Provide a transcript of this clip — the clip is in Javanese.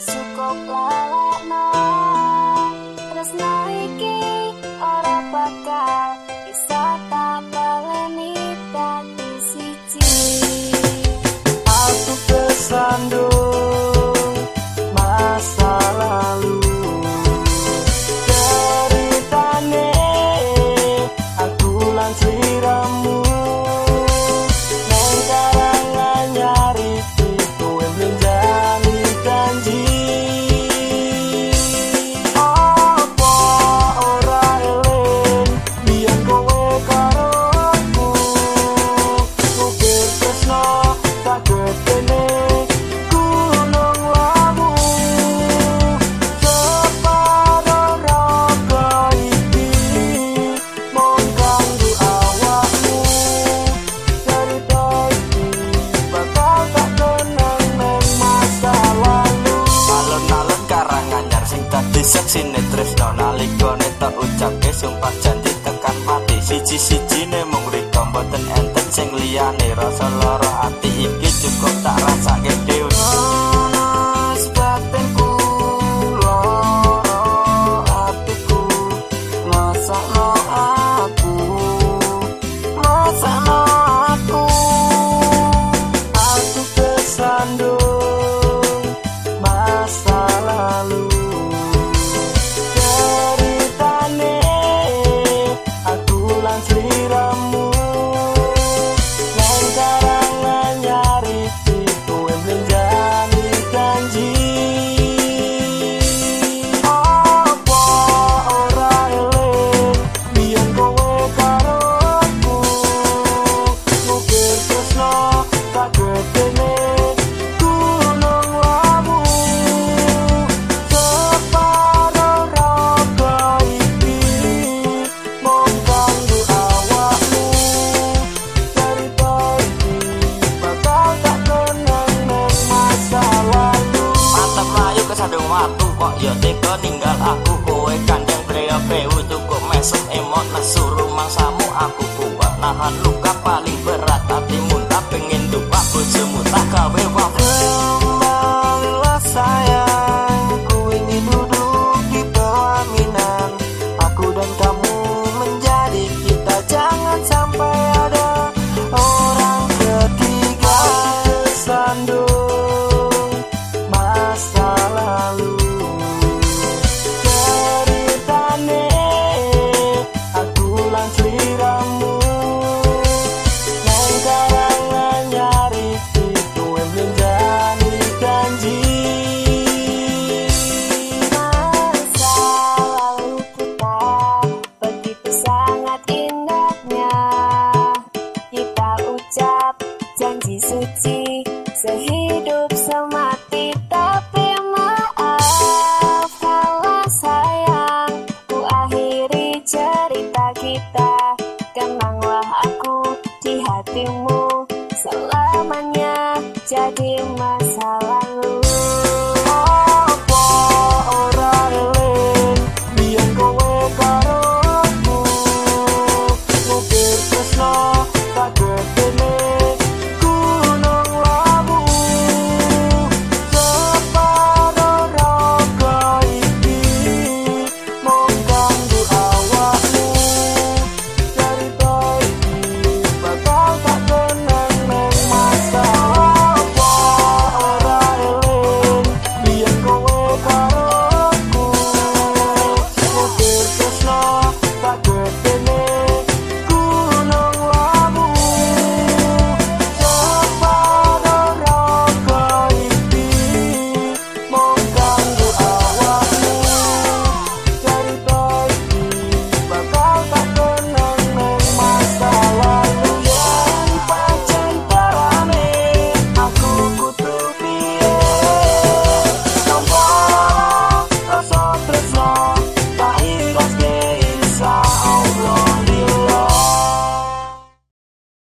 suka lali sine tresno nalika netok ucapke sumpah janji tekan mati siji-sijine mung rika mboten enten sing liyane rasa lara ati iki cukup tak rasake dhewe Oh, uh -huh. Ya tega ninggal aku. Kowe kandang brea bewu cukup mesem emot nesu rumang samu. Aku kuat nahan luka paling berat hati muntah pengen dupak bojomu. Tak gawe wae benci sehidup semati tapi maaf kalau sayang. Ku akhiri cerita kita. Kenanglah aku di hatimu. Selamanya jadi manis